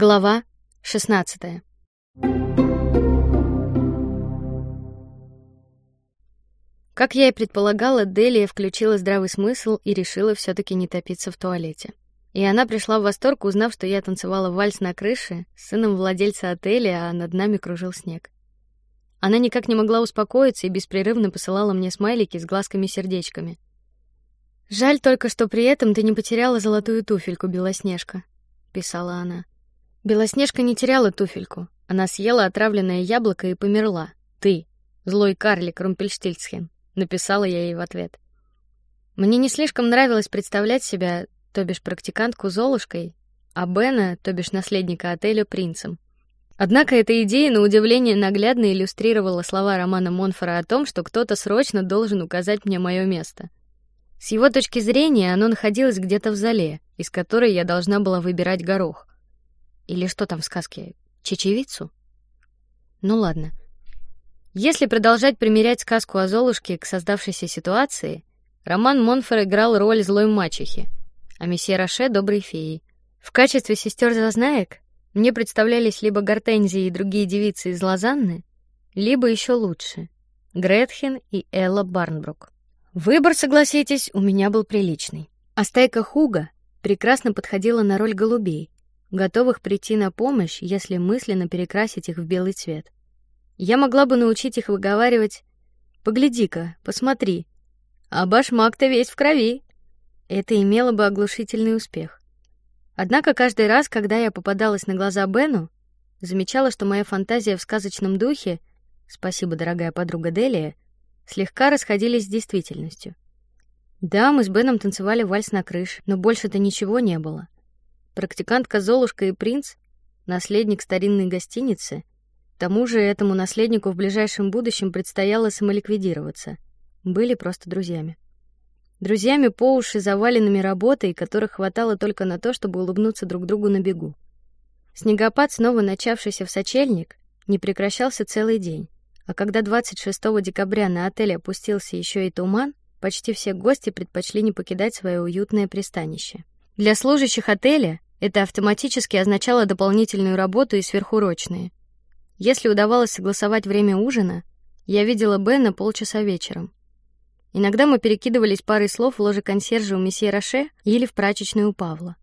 Глава 16. Как я и предполагала, Делия включила здравый смысл и решила все таки не топиться в туалете. И она пришла в восторг, узнав, что я танцевала вальс на крыше с сыном владельца отеля, а над нами кружил снег. Она никак не могла успокоиться и беспрерывно посылала мне смайлики с глазками-сердечками. Жаль только, что при этом ты не потеряла золотую туфельку, Белоснежка, писала она. Белоснежка не теряла туфельку. Она съела отравленное яблоко и померла. Ты, злой карлик Румпельштильцхен, написала я ей в ответ. Мне не слишком нравилось представлять себя, то бишь практикантку Золушкой, а Бена, то бишь наследника отеля принцем. Однако эта идея на удивление наглядно иллюстрировала слова романа Монфора о том, что кто-то срочно должен указать мне мое место. С его точки зрения, оно находилось где-то в зале, из которой я должна была выбирать горох. Или что там в сказке? Чечевицу? Ну ладно. Если продолжать примерять сказку о Золушке к создавшейся ситуации, роман Монфор играл роль злой мачехи, а месье Роше доброй феи. В качестве сестер зазнаек мне представлялись либо Гортензия и другие девицы из Лозанны, либо еще лучше Гретхен и Элла Барнбрук. Выбор, согласитесь, у меня был приличный. А стайка Хуга прекрасно подходила на роль голубей, готовых прийти на помощь, если мысленно перекрасить их в белый цвет. Я могла бы научить их выговаривать: "Погляди-ка, посмотри, а башмак-то весь в крови". Это имело бы оглушительный успех. Однако каждый раз, когда я попадалась на глаза Бену, замечала, что моя фантазия в сказочном духе, спасибо, дорогая подруга Делия, слегка расходились с действительностью. Да, мы с Беном танцевали вальс на крыше, но больше-то ничего не было. Практикантка Золушка и принц, наследник старинной гостиницы. К тому же этому наследнику в ближайшем будущем предстояло самоликвидироваться. Были просто друзьями. Друзьями по уши заваленными работой, которых хватало только на то, чтобы улыбнуться друг другу на бегу. Снегопад, снова начавшийся в сочельник, не прекращался целый день. А когда 26 декабря на отель опустился еще и туман, почти все гости предпочли не покидать свое уютное пристанище. Для служащих отеля это автоматически означало дополнительную работу и сверхурочные. Если удавалось согласовать время ужина, я видела Бена полчаса вечером. Иногда мы перекидывались парой слов в ложе консьержа у месье Роше или в прачечной у Павла.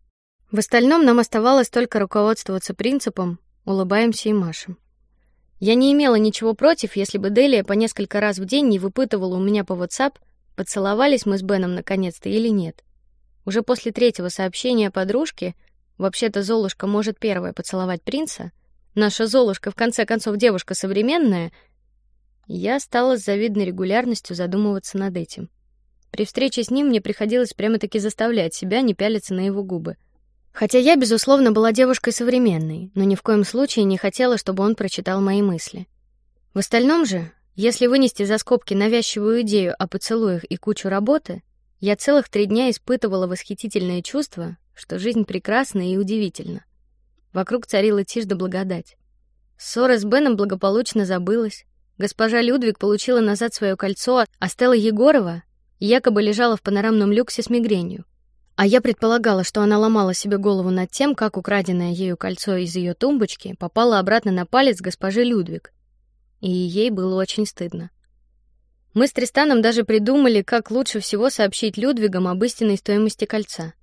В остальном нам оставалось только руководствоваться принципом улыбаемся и машем. Я не имела ничего против, если бы Делия по несколько раз в день не выпытывала у меня по WhatsApp, поцеловались мы с Беном наконец-то или нет. Уже после третьего сообщения подружки, вообще-то Золушка может первая поцеловать принца, наша Золушка в конце концов девушка современная, я стала с завидной регулярностью задумываться над этим. При встрече с ним мне приходилось прямо-таки заставлять себя не пялиться на его губы. Хотя я безусловно была девушкой современной, но ни в коем случае не хотела, чтобы он прочитал мои мысли. В остальном же, если вынести за скобки навязчивую идею о поцелуях и кучу работы, я целых три дня испытывала восхитительное чувство, что жизнь прекрасна и удивительна. Вокруг царила тишь да благодать. Ссора с Беном благополучно забылась. Госпожа Людвиг получила назад свое кольцо, а Стелла Егорова якобы лежала в панорамном люксе с мигренью. А я предполагала, что она ломала себе голову над тем, как украденное ею кольцо из ее тумбочки попало обратно на палец госпожи Людвиг, и ей было очень стыдно. Мы с Тристаном даже придумали, как лучше всего сообщить Людвигам об истинной стоимости кольца.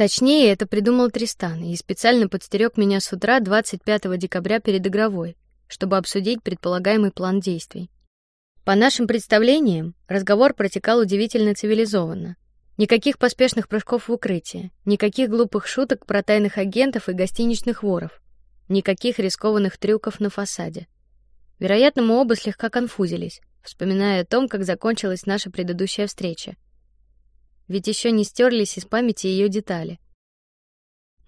Точнее, это придумал Тристан и специально подстерег меня с утра 25 декабря перед игровой, чтобы обсудить предполагаемый план действий. По нашим представлениям, разговор протекал удивительно цивилизованно. Никаких поспешных прыжков в укрытие, никаких глупых шуток про тайных агентов и гостиничных воров, никаких рискованных трюков на фасаде. Вероятно, мы оба слегка конфузились, вспоминая о том, как закончилась наша предыдущая встреча. Ведь еще не стерлись из памяти ее детали.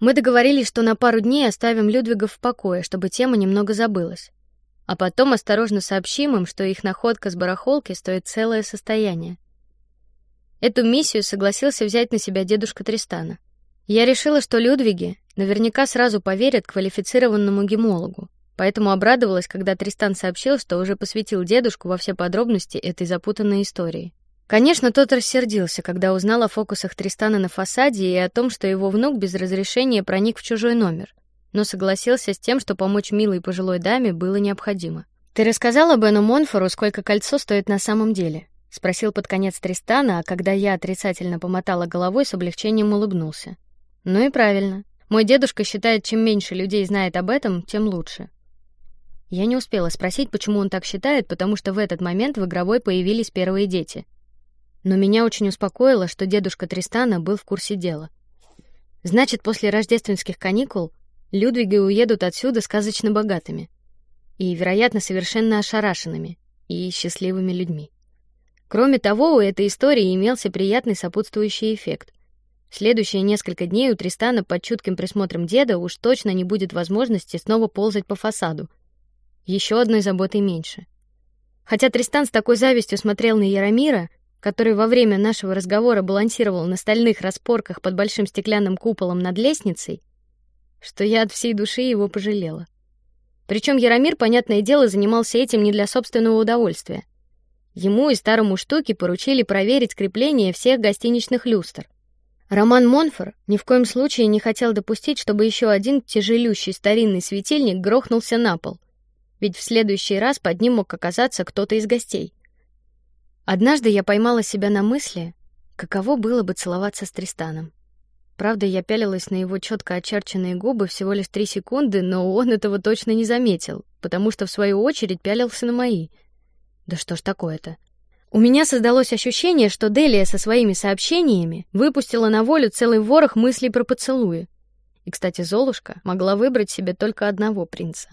Мы договорились, что на пару дней оставим Людвигов в покое, чтобы тема немного забылась, а потом осторожно сообщим им, что их находка с барахолки стоит целое состояние. Эту миссию согласился взять на себя дедушка Тристана. Я решила, что Людвиги наверняка сразу поверят квалифицированному гемологу, Поэтому обрадовалась, когда Тристан сообщил, что уже посвятил дедушку во все подробности этой запутанной истории. Конечно, тот рассердился, когда узнал о фокусах Тристана на фасаде и о том, что его внук без разрешения проник в чужой номер. но согласился с тем, что помочь милой пожилой даме было необходимо. Ты рассказала Бену Монфору, сколько кольцо стоит на самом деле? спросил под конец Тристана, а когда я отрицательно помотала головой, с облегчением улыбнулся. Ну и правильно. Мой дедушка считает, чем меньше людей знает об этом, тем лучше. Я не успела спросить, почему он так считает, потому что в этот момент в игровой появились первые дети. Но меня очень успокоило, что дедушка Тристана был в курсе дела. Значит, после рождественских каникул Людвиги уедут отсюда сказочно богатыми и, вероятно, совершенно ошарашенными и счастливыми людьми. Кроме того, у этой истории имелся приятный сопутствующий эффект. Следующие несколько дней у Тристана под чутким присмотром деда уж точно не будет возможности снова ползать по фасаду, еще одной заботой меньше. Хотя Тристан с такой завистью смотрел на Яромира, который во время нашего разговора балансировал на стальных распорках под большим стеклянным куполом над лестницей, что я от всей души его пожалела. Причем Яромир, понятное дело, занимался этим не для собственного удовольствия. Ему и старому штуке поручили проверить крепление всех гостиничных люстр. Роман Монфор ни в коем случае не хотел допустить, чтобы еще один тяжелющий старинный светильник грохнулся на пол ведь в следующий раз под ним мог оказаться кто-то из гостей. Однажды я поймала себя на мысли, каково было бы целоваться с Тристаном. Правда, я пялилась на его четко очерченные губы всего лишь три секунды, но он этого точно не заметил, потому что в свою очередь пялился на мои. Да что ж такое-то? У меня создалось ощущение, что Делия со своими сообщениями выпустила на волю целый ворох мыслей про поцелуи. И, кстати, Золушка могла выбрать себе только одного принца.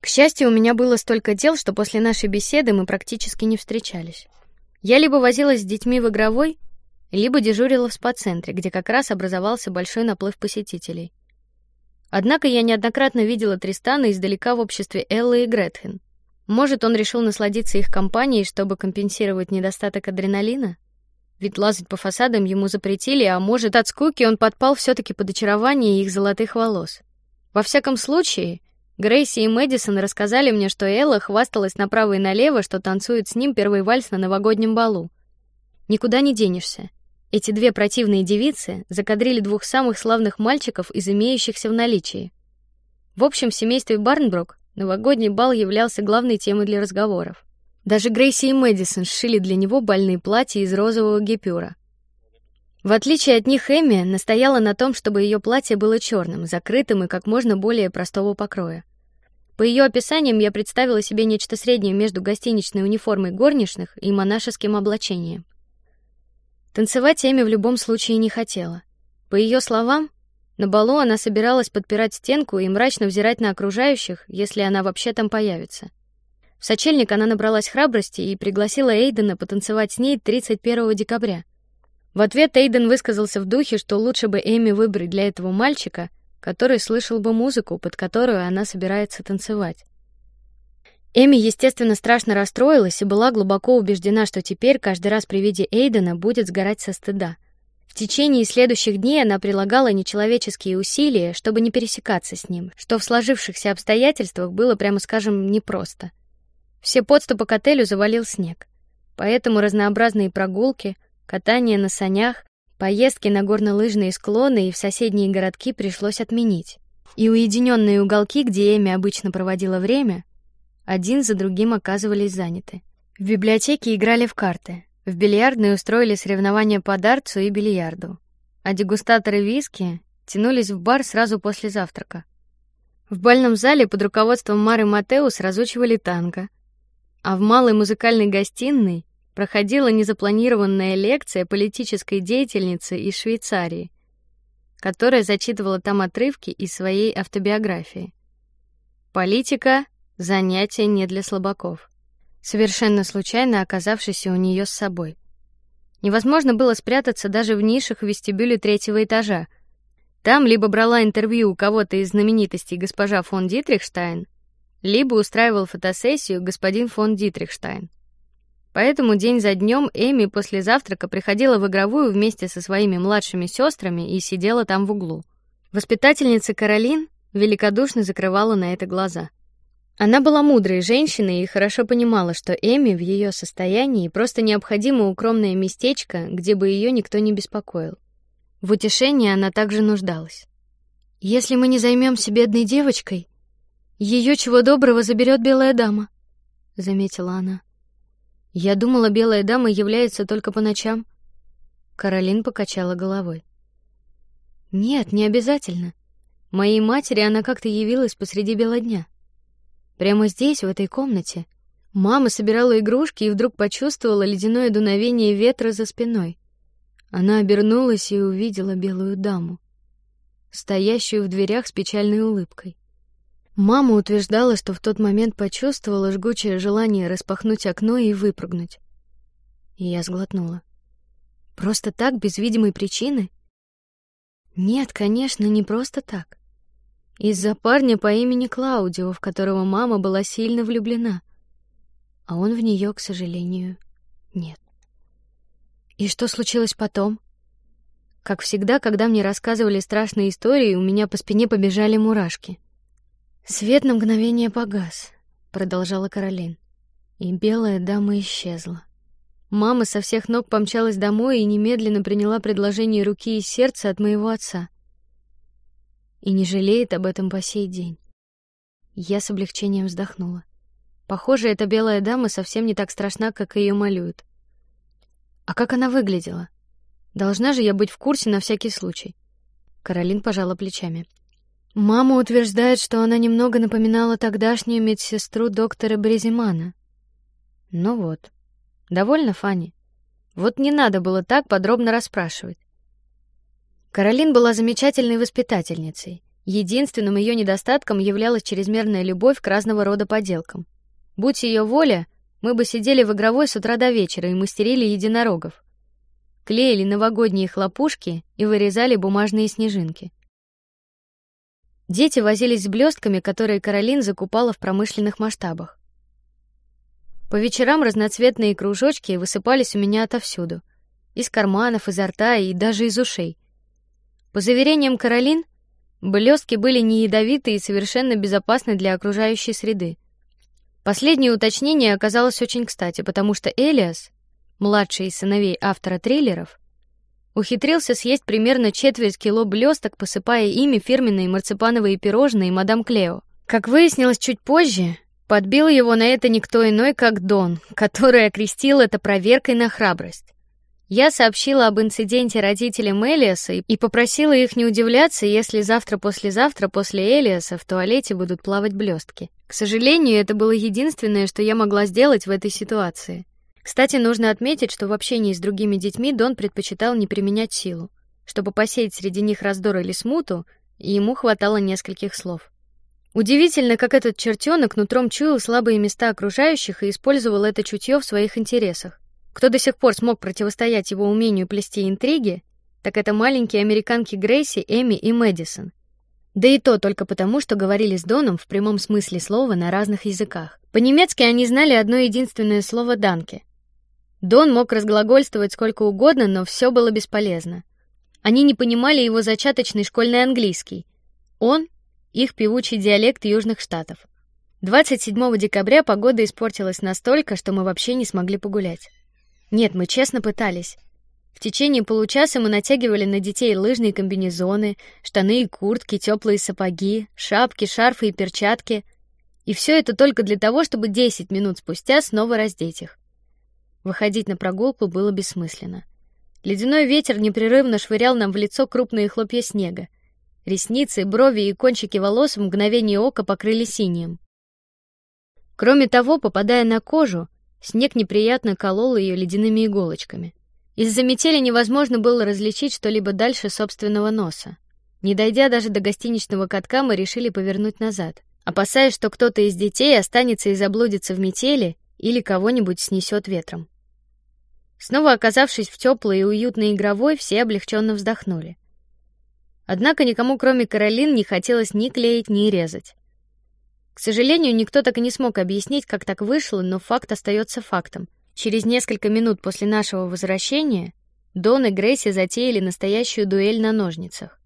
К счастью, у меня было столько дел, что после нашей беседы мы практически не встречались. Я либо возилась с детьми в игровой, либо дежурила в спа-центре, где как раз образовался большой наплыв посетителей. Однако я неоднократно видела Тристана издалека в обществе Эллы и Гретхен. Может, он решил насладиться их компанией, чтобы компенсировать недостаток адреналина? Ведь лазать по фасадам ему запретили, а может, от скуки он подпал все-таки под очарование их золотых волос. Во всяком случае, Грейси и Мэдисон рассказали мне, что Элла хвасталась направо и налево, что танцует с ним первый вальс на новогоднем балу. Никуда не денешься. Эти две противные девицы закадрили двух самых славных мальчиков из имеющихся в наличии. В общем, в семействе Барнбрук новогодний бал являлся главной темой для разговоров. Даже Грейси и Мэдисон сшили для него бальные платья из розового гипюра. В отличие от них, Эми настояла на том, чтобы ее платье было черным, закрытым и как можно более простого покроя. По ее описаниям я представила себе нечто среднее между гостиничной униформой горничных и монашеским облачением. Танцевать Эми в любом случае не хотела. По ее словам, на балу она собиралась подпирать стенку и мрачно взирать на окружающих, если она вообще там появится. В сочельник она набралась храбрости и пригласила Эйдена потанцевать с ней 31 декабря. В ответ Эйден высказался в духе, что лучше бы Эми выбрать для этого мальчика, который слышал бы музыку, под которую она собирается танцевать. Эми, естественно, страшно расстроилась и была глубоко убеждена, что теперь каждый раз при виде Эйдена будет сгорать со стыда. В течение следующих дней она прилагала нечеловеческие усилия, чтобы не пересекаться с ним, что в сложившихся обстоятельствах было, прямо скажем, непросто. Все подступы к отелю завалил снег, поэтому разнообразные прогулки, Катание на санях, поездки на горнолыжные склоны и в соседние городки пришлось отменить. И уединенные уголки, где Эми обычно проводила время, один за другим оказывались заняты. В библиотеке играли в карты, в бильярдной устроили соревнования по дартсу и бильярду, а дегустаторы виски тянулись в бар сразу после завтрака. В бальном зале под руководством Мары Матеус разучивали танго, а в малой музыкальной гостиной проходила незапланированная лекция политической деятельницы из Швейцарии, которая зачитывала там отрывки из своей автобиографии. Политика занятие не для слабаков, совершенно случайно оказавшийся у нее с собой. Невозможно было спрятаться даже в нишах в вестибюле третьего этажа. Там либо брала интервью у кого-то из знаменитостей госпожа фон Дитрихштайн, либо устраивал фотосессию господин фон Дитрихштайн. Поэтому день за днем Эми после завтрака приходила в игровую вместе со своими младшими сестрами и сидела там в углу. Воспитательница Каролин великодушно закрывала на это глаза. Она была мудрой женщиной и хорошо понимала, что Эми в ее состоянии просто необходимо укромное местечко, где бы ее никто не беспокоил. В утешении она также нуждалась. Если мы не займемся бедной девочкой, ее чего доброго заберет белая дама, заметила она. Я думала, белая дама является только по ночам. Каролин покачала головой. Нет, не обязательно. Моей матери она как-то явилась посреди бела дня. Прямо здесь, в этой комнате. Мама собирала игрушки и вдруг почувствовала ледяное дуновение ветра за спиной. Она обернулась и увидела белую даму, стоящую в дверях с печальной улыбкой. Мама утверждала, что в тот момент почувствовала жгучее желание распахнуть окно и выпрыгнуть. И я сглотнула. Просто так, без видимой причины? Нет, конечно, не просто так. Из-за парня по имени Клаудио, в которого мама была сильно влюблена, а он в нее, к сожалению, нет. И что случилось потом? Как всегда, когда мне рассказывали страшные истории, у меня по спине побежали мурашки. Свет на мгновение погас, продолжала Каролин, и белая дама исчезла. Мама со всех ног помчалась домой и немедленно приняла предложение руки и сердца от моего отца. И не жалеет об этом по сей день. Я с облегчением вздохнула. Похоже, эта белая дама совсем не так страшна, как ее малюют. А как она выглядела? Должна же я быть в курсе на всякий случай. Каролин пожала плечами. Мама утверждает, что она немного напоминала тогдашнюю медсестру доктора Брезимана. Ну вот, довольно, Фанни. Вот не надо было так подробно расспрашивать. Каролин была замечательной воспитательницей. Единственным ее недостатком являлась чрезмерная любовь к разного рода поделкам. Будь ее воля, мы бы сидели в игровой с утра до вечера и мастерили единорогов, клеили новогодние хлопушки и вырезали бумажные снежинки. Дети возились с блестками, которые Каролин закупала в промышленных масштабах. По вечерам разноцветные кружочки высыпались у меня отовсюду, из карманов, изо рта и даже из ушей. По заверениям Каролин, блестки были не ядовиты и совершенно безопасны для окружающей среды. Последнее уточнение оказалось очень кстати, потому что Элиас, младший из сыновей автора триллеров, ухитрился съесть примерно четверть кило блесток, посыпая ими фирменные марципановые пирожные мадам Клео. Как выяснилось чуть позже, подбил его на это никто иной, как Дон, который окрестил это проверкой на храбрость. Я сообщила об инциденте родителям Элиаса и попросила их не удивляться, если завтра-послезавтра после Элиаса в туалете будут плавать блестки. К сожалению, это было единственное, что я могла сделать в этой ситуации. Кстати, нужно отметить, что в общении с другими детьми Дон предпочитал не применять силу. Чтобы посеять среди них раздор или смуту, ему хватало нескольких слов. Удивительно, как этот чертенок нутром чуял слабые места окружающих и использовал это чутье в своих интересах. Кто до сих пор смог противостоять его умению плести интриги, так это маленькие американки Грейси, Эми и Мэдисон. Да и то только потому, что говорили с Доном в прямом смысле слова на разных языках. По-немецки они знали одно единственное слово «данке». Дон мог разглагольствовать сколько угодно, но все было бесполезно. Они не понимали его зачаточный школьный английский. Он их певучий диалект южных штатов. 27 декабря погода испортилась настолько, что мы вообще не смогли погулять. Нет, мы честно пытались. В течение получаса мы натягивали на детей лыжные комбинезоны, штаны и куртки, теплые сапоги, шапки, шарфы и перчатки, и все это только для того, чтобы 10 минут спустя снова раздеть их. Выходить на прогулку было бессмысленно. Ледяной ветер непрерывно швырял нам в лицо крупные хлопья снега. Ресницы, брови и кончики волос в мгновение ока покрыли синим. Кроме того, попадая на кожу, Снег неприятно колол ее ледяными иголочками. Из-за метели невозможно было различить что-либо дальше собственного носа. Не дойдя даже до гостиничного катка, мы решили повернуть назад, опасаясь, что кто-то из детей останется и заблудится в метели или кого-нибудь снесет ветром. Снова оказавшись в теплой и уютной игровой, все облегченно вздохнули. Однако никому, кроме Каролин, не хотелось ни клеить, ни резать. К сожалению, никто так и не смог объяснить, как так вышло, но факт остается фактом. Через несколько минут после нашего возвращения Дон и Грейси затеяли настоящую дуэль на ножницах.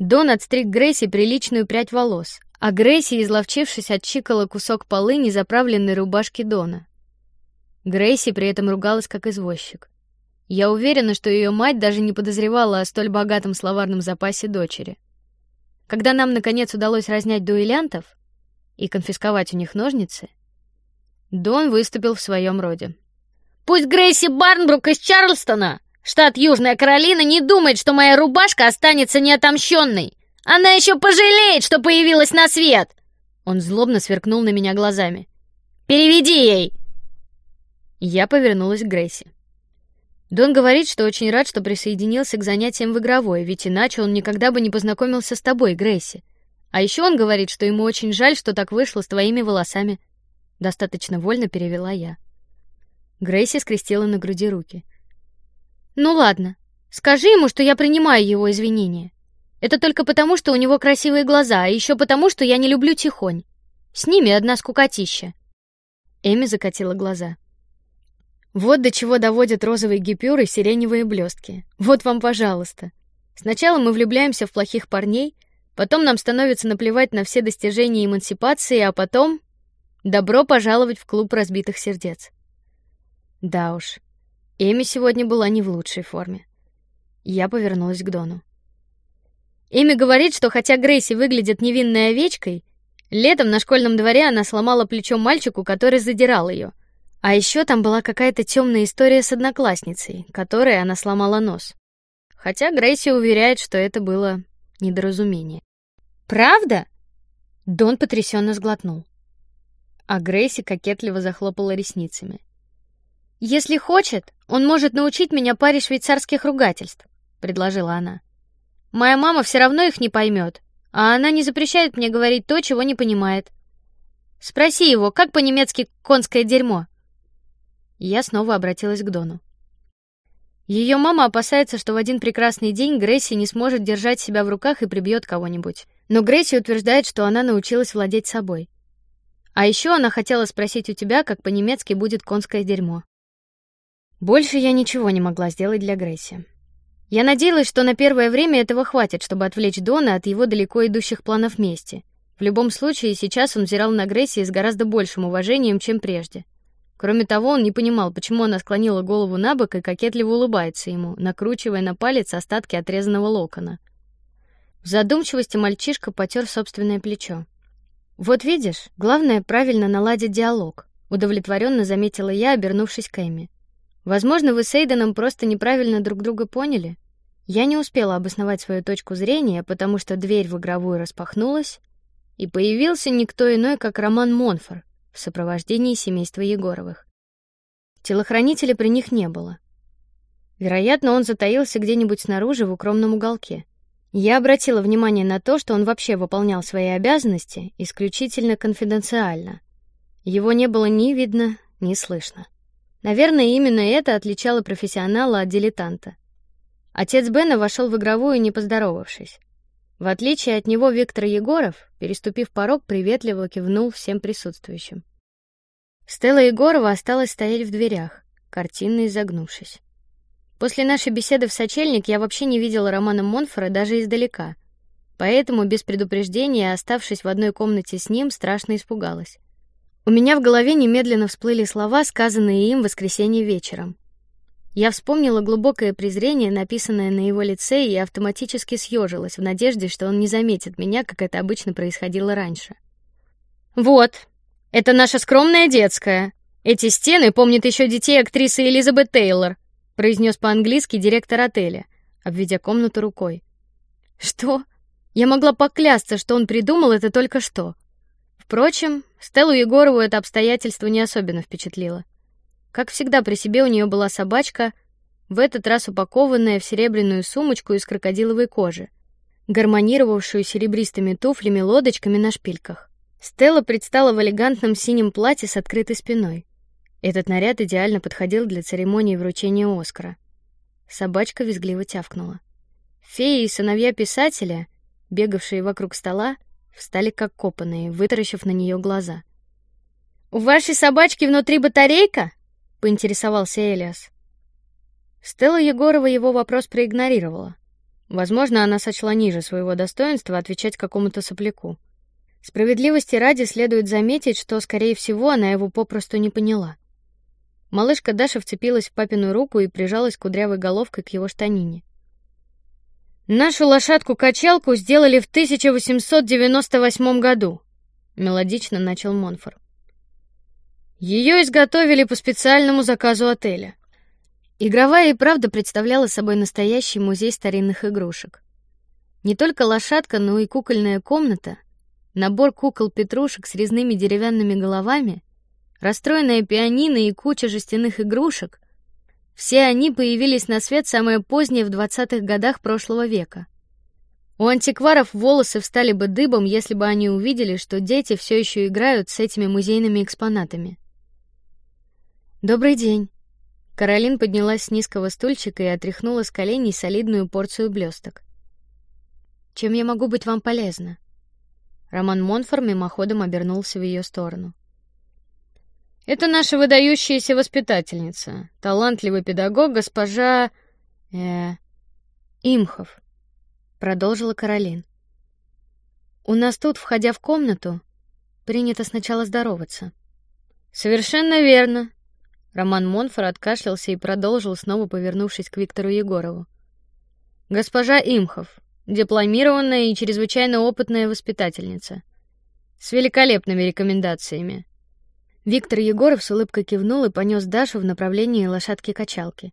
Дон отстриг Грейси приличную прядь волос, а Грейси, изловчившись, отчикала кусок полы незаправленной рубашки Дона. Грейси при этом ругалась как извозчик. Я уверена, что ее мать даже не подозревала о столь богатом словарном запасе дочери. когда нам наконец удалось разнять дуэлянтов и конфисковать у них ножницы, Дон выступил в своем роде. Пусть Грейси Барнбрук из Чарльстона, штат Южная Каролина, не думает, что моя рубашка останется неотомщенной. Она еще пожалеет, что появилась на свет. Он злобно сверкнул на меня глазами. Переведи ей. Я повернулась к Грейси. Дон говорит, что очень рад, что присоединился к занятиям в игровой, ведь иначе он никогда бы не познакомился с тобой, Грейси. А еще он говорит, что ему очень жаль, что так вышло с твоими волосами. Достаточно вольно перевела я. Грейси скрестила на груди руки. Ну ладно, скажи ему, что я принимаю его извинения. Это только потому, что у него красивые глаза, а еще потому, что я не люблю тихонь. С ними одна скукотища. Эми закатила глаза. Вот до чего доводят розовые гипюры и сиреневые блестки. Вот вам, пожалуйста. Сначала мы влюбляемся в плохих парней, потом нам становится наплевать на все достижения эмансипации, а потом добро пожаловать в клуб разбитых сердец. Да уж, Эми сегодня была не в лучшей форме. Я повернулась к Дону. Эми говорит, что хотя Грейси выглядит невинной овечкой, летом на школьном дворе она сломала плечо мальчику, который задирал ее. А еще там была какая-то темная история с одноклассницей, которой она сломала нос. Хотя Грейси уверяет, что это было недоразумение. Правда? Дон потрясенно сглотнул, а Грейси кокетливо захлопала ресницами. Если хочет, он может научить меня паре швейцарских ругательств, предложила она. Моя мама все равно их не поймет, а она не запрещает мне говорить то, чего не понимает. Спроси его, как по-немецки конское дерьмо. Я снова обратилась к Дону. Ее мама опасается, что в один прекрасный день Грейси не сможет держать себя в руках и прибьет кого-нибудь. Но Грейси утверждает, что она научилась владеть собой. А еще она хотела спросить у тебя, как по-немецки будет конское дерьмо. Больше я ничего не могла сделать для Грейси. Я надеялась, что на первое время этого хватит, чтобы отвлечь Дона от его далеко идущих планов мести. В любом случае, сейчас он взирал на Грейси с гораздо большим уважением, чем прежде. Кроме того, он не понимал, почему она склонила голову на бок и кокетливо улыбается ему, накручивая на палец остатки отрезанного локона. В задумчивости мальчишка потер собственное плечо. Вот видишь, главное правильно наладить диалог. Удовлетворенно заметила я, обернувшись к Эми. Возможно, вы с Эйденом просто неправильно друг друга поняли. Я не успела обосновать свою точку зрения, потому что дверь в игровую распахнулась, и появился никто иной, как Роман Монфор, в сопровождении семейства Егоровых. Телохранителя при них не было. Вероятно, он затаился где-нибудь снаружи в укромном уголке. Я обратила внимание на то, что он вообще выполнял свои обязанности исключительно конфиденциально. Его не было ни видно, ни слышно. Наверное, именно это отличало профессионала от дилетанта. Отец Бена вошел в игровую, не поздоровавшись. В отличие от него Виктор Егоров, переступив порог, приветливо кивнул всем присутствующим. Стелла Егорова осталась стоять в дверях, картинно изогнувшись. После нашей беседы в сочельник я вообще не видела Романа Монфора даже издалека, поэтому без предупреждения, оставшись в одной комнате с ним, страшно испугалась. У меня в голове немедленно всплыли слова, сказанные им в воскресенье вечером. Я вспомнила глубокое презрение, написанное на его лице, и автоматически съежилась в надежде, что он не заметит меня, как это обычно происходило раньше. Вот, это наша скромная детская. Эти стены помнят еще детей актрисы Элизабет Тейлор, произнес по-английски директор отеля, обведя комнату рукой. Что? Я могла поклясться, что он придумал это только что. Впрочем, Стеллу Егорову это обстоятельство не особенно впечатлило. Как всегда, при себе у нее была собачка, в этот раз упакованная в серебряную сумочку из крокодиловой кожи, гармонировавшую серебристыми туфлями-лодочками на шпильках. Стелла предстала в элегантном синем платье с открытой спиной. Этот наряд идеально подходил для церемонии вручения Оскара. Собачка визгливо тявкнула. Феи и сыновья писателя, бегавшие вокруг стола, встали как копанные, вытаращив на нее глаза. У вашей собачки внутри батарейка? Поинтересовался Элиас. Стелла Егорова его вопрос проигнорировала. Возможно, она сочла ниже своего достоинства отвечать какому-то сопляку. Справедливости ради следует заметить, что, скорее всего, она его попросту не поняла. Малышка Даша вцепилась в папину руку и прижалась кудрявой головкой к его штанине. Нашу лошадку-качалку сделали в 1898 году, мелодично начал Монфор. Ее изготовили по специальному заказу отеля. Игровая и правда представляла собой настоящий музей старинных игрушек. Не только лошадка, но и кукольная комната, набор кукол-петрушек с резными деревянными головами, расстроенная пианино и куча жестяных игрушек все они появились на свет самое позднее в двадцатых годах прошлого века. У антикваров волосы встали бы дыбом, если бы они увидели, что дети все еще играют с этими музейными экспонатами. Добрый день. Каролин поднялась с низкого стульчика и отряхнула с коленей солидную порцию блесток. Чем я могу быть вам полезна? Роман Монфор мимоходом обернулся в ее сторону. Это наша выдающаяся воспитательница, талантливый педагог госпожа э, Имхов, продолжила Каролин. У нас тут, входя в комнату, принято сначала здороваться. Совершенно верно. Роман Монфор откашлялся и продолжил, снова повернувшись к Виктору Егорову. Госпожа Имхов, дипломированная и чрезвычайно опытная воспитательница, с великолепными рекомендациями. Виктор Егоров с улыбкой кивнул и понес Дашу в направлении лошадки-качалки.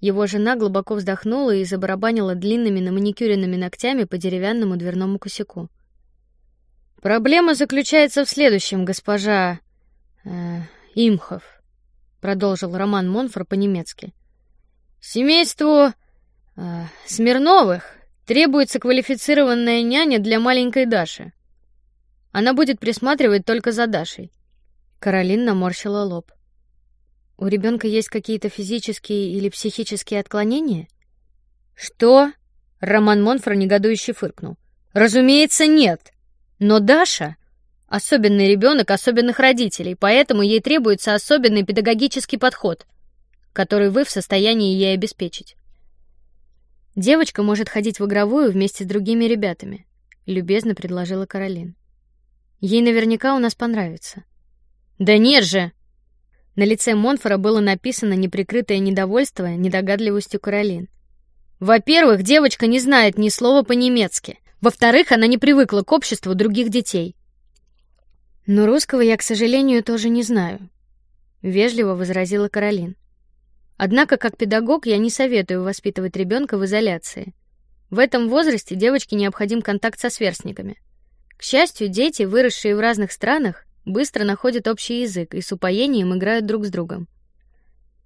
Его жена глубоко вздохнула и забарабанила длинными на маникюренными ногтями по деревянному дверному косяку. Проблема заключается в следующем, госпожа э, Имхов, продолжил Роман Монфор по-немецки. Семейству э, Смирновых требуется квалифицированная няня для маленькой Даши. Она будет присматривать только за Дашей. Каролин наморщила лоб. У ребенка есть какие-то физические или психические отклонения? Что? Роман Монфор негодующе фыркнул. Разумеется, нет. Но Даша особенный ребенок особенных родителей, поэтому ей требуется особенный педагогический подход, который вы в состоянии ей обеспечить. Девочка может ходить в игровую вместе с другими ребятами, любезно предложила Каролин. Ей наверняка у нас понравится. Да нет же. На лице Монфора было написано неприкрытое недовольство недогадливостью Каролин. Во-первых, девочка не знает ни слова по-немецки. Во-вторых, она не привыкла к обществу других детей. Но русского я, к сожалению, тоже не знаю, вежливо возразила Каролин. Однако, как педагог, я не советую воспитывать ребенка в изоляции. В этом возрасте девочке необходим контакт со сверстниками. К счастью, дети, выросшие в разных странах, быстро находят общий язык и с упоением играют друг с другом.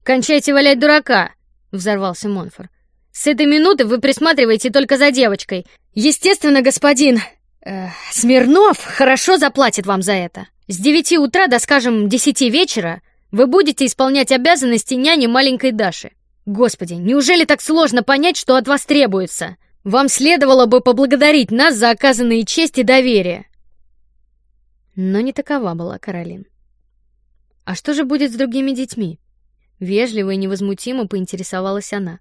Кончайте валять дурака! взорвался Монфор. С этой минуты вы присматриваете только за девочкой. Естественно, господин э, Смирнов хорошо заплатит вам за это. С девяти утра до, скажем, десяти вечера вы будете исполнять обязанности няни маленькой Даши. Господи, неужели так сложно понять, что от вас требуется? Вам следовало бы поблагодарить нас за оказанные честь и доверие. Но не такова была Каролин. А что же будет с другими детьми? Вежливо и невозмутимо поинтересовалась она.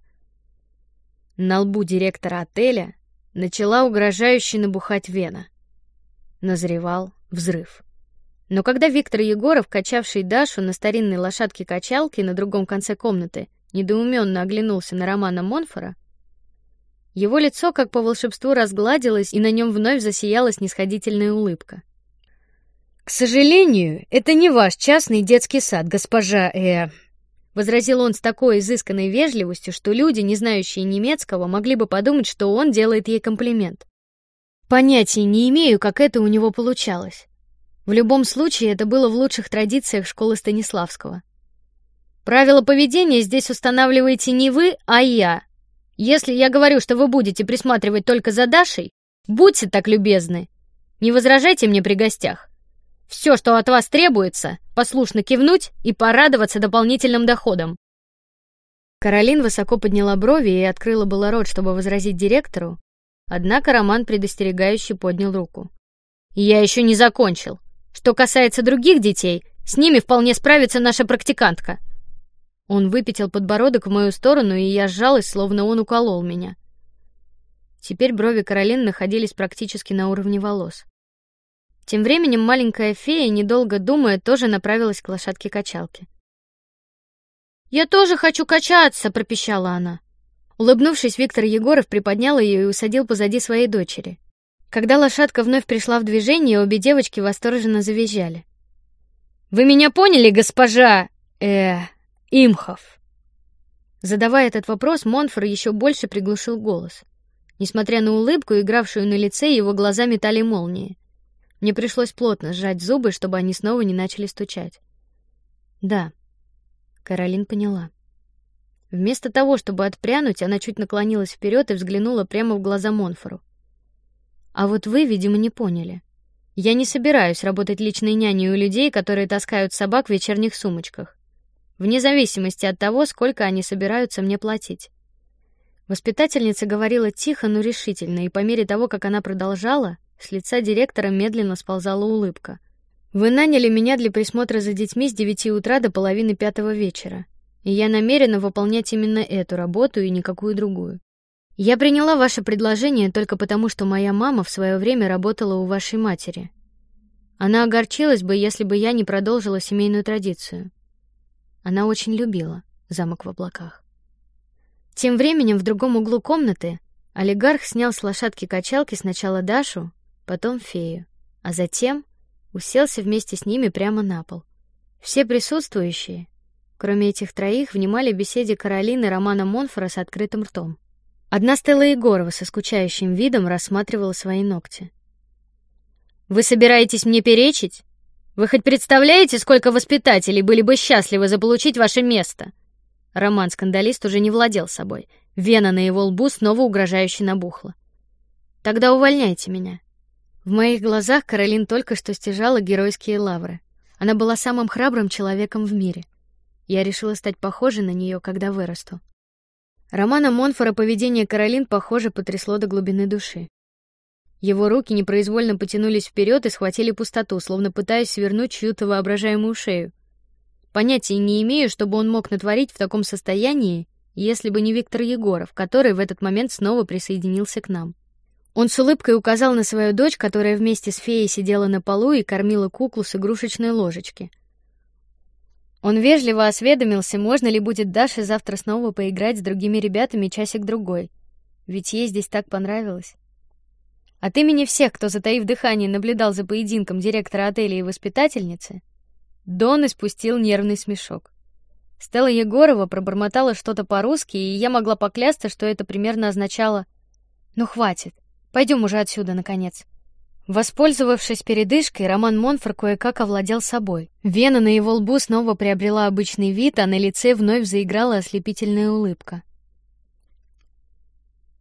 На лбу директора отеля начала угрожающе набухать вена. Назревал взрыв. Но когда Виктор Егоров, качавший Дашу на старинной лошадке-качалке на другом конце комнаты, недоуменно оглянулся на Романа Монфора, его лицо, как по волшебству, разгладилось, и на нем вновь засияла снисходительная улыбка. К сожалению, это не ваш частный детский сад, госпожа Э. Возразил он с такой изысканной вежливостью, что люди, не знающие немецкого, могли бы подумать, что он делает ей комплимент. Понятия не имею, как это у него получалось. В любом случае, это было в лучших традициях школы Станиславского. Правила поведения здесь устанавливаете не вы, а я. Если я говорю, что вы будете присматривать только за Дашей, будьте так любезны, не возражайте мне при гостях. Все, что от вас требуется, послушно кивнуть и порадоваться дополнительным доходом. Каролин высоко подняла брови и открыла было рот, чтобы возразить директору, однако Роман предостерегающе поднял руку. Я еще не закончил. Что касается других детей, с ними вполне справится наша практикантка. Он выпятил подбородок в мою сторону, и я сжалась, словно он уколол меня. Теперь брови Каролин находились практически на уровне волос. Тем временем маленькая фея, недолго думая, тоже направилась к лошадке-качалке. Я тоже хочу качаться, пропищала она. Улыбнувшись, Виктор Егоров приподнял ее и усадил позади своей дочери. Когда лошадка вновь пришла в движение, обе девочки восторженно завизжали. Вы меня поняли, госпожа? Э, Имхов. Задавая этот вопрос, Монфор еще больше приглушил голос. Несмотря на улыбку, игравшую на лице, его глаза метали молнии. Мне пришлось плотно сжать зубы, чтобы они снова не начали стучать. Да, Каролин поняла. Вместо того, чтобы отпрянуть, она чуть наклонилась вперед и взглянула прямо в глаза Монфору. А вот вы, видимо, не поняли. Я не собираюсь работать личной няней у людей, которые таскают собак в вечерних сумочках, вне зависимости от того, сколько они собираются мне платить. Воспитательница говорила тихо, но решительно, и по мере того, как она продолжала, с лица директора медленно сползала улыбка. Вы наняли меня для присмотра за детьми с девяти утра до половины пятого вечера и я намерена выполнять именно эту работу и никакую другую. Я приняла ваше предложение только потому, что моя мама в свое время работала у вашей матери. Она огорчилась бы, если бы я не продолжила семейную традицию. Она очень любила замок в облаках. Тем временем в другом углу комнаты олигарх снял с лошадки качалки сначала Дашу, потом Фею, а затем уселся вместе с ними прямо на пол. Все присутствующие, Кроме этих троих, внимали беседе Каролины Романа Монфора с открытым ртом. Одна Стелла Егорова со скучающим видом рассматривала свои ногти. Вы собираетесь мне перечить? Вы хоть представляете, сколько воспитателей были бы счастливы заполучить ваше место? Роман скандалист уже не владел собой. Вена на его лбу снова угрожающе набухла. Тогда увольняйте меня. В моих глазах Каролин только что стяжала геройские лавры. Она была самым храбрым человеком в мире. Я решила стать похожей на нее, когда вырасту. Романа Монфора поведение Каролин, похоже, потрясло до глубины души. Его руки непроизвольно потянулись вперед и схватили пустоту, словно пытаясь свернуть чью-то воображаемую шею. Понятия не имею, чтобы он мог натворить в таком состоянии, если бы не Виктор Егоров, который в этот момент снова присоединился к нам. Он с улыбкой указал на свою дочь, которая вместе с феей сидела на полу и кормила куклу с игрушечной ложечки. Он вежливо осведомился, можно ли будет Даше завтра снова поиграть с другими ребятами часик другой, ведь ей здесь так понравилось. От имени всех, кто затаив дыхание наблюдал за поединком директора отеля и воспитательницы, Дон испустил нервный смешок. Стелла Егорова пробормотала что-то по-русски, и я могла поклясться, что это примерно означало: "Ну хватит, пойдем уже отсюда наконец". Воспользовавшись передышкой, Роман Монфор кое-как овладел собой. Вена на его лбу снова приобрела обычный вид, а на лице вновь заиграла ослепительная улыбка.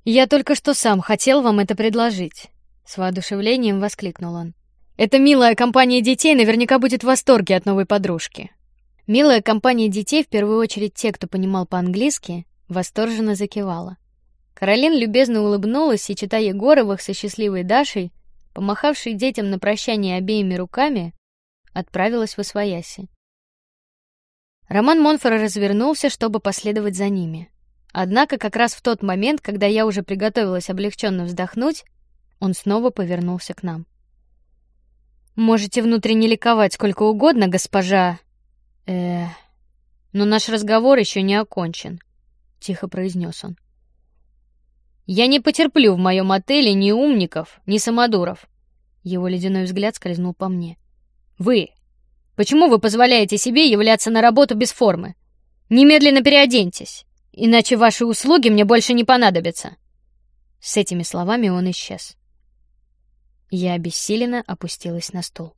Я только что сам хотел вам это предложить, с воодушевлением воскликнул он. Эта милая компания детей наверняка будет в восторге от новой подружки. Милая компания детей, в первую очередь те, кто понимал по-английски, восторженно закивала. Каролин любезно улыбнулась и, читая Егоровых со счастливой Дашей, помахавший детям на прощание обеими руками, отправилась в освояси. Роман Монфор развернулся, чтобы последовать за ними. Однако как раз в тот момент, когда я уже приготовилась облегченно вздохнуть, он снова повернулся к нам. Можете внутренне ликовать сколько угодно, госпожа. Э, но наш разговор еще не окончен, тихо произнес он. Я не потерплю в моем отеле ни умников, ни самодуров. Его ледяной взгляд скользнул по мне. Вы, почему вы позволяете себе являться на работу без формы? Немедленно переоденьтесь, иначе ваши услуги мне больше не понадобятся. С этими словами он исчез. Я обессиленно опустилась на стул.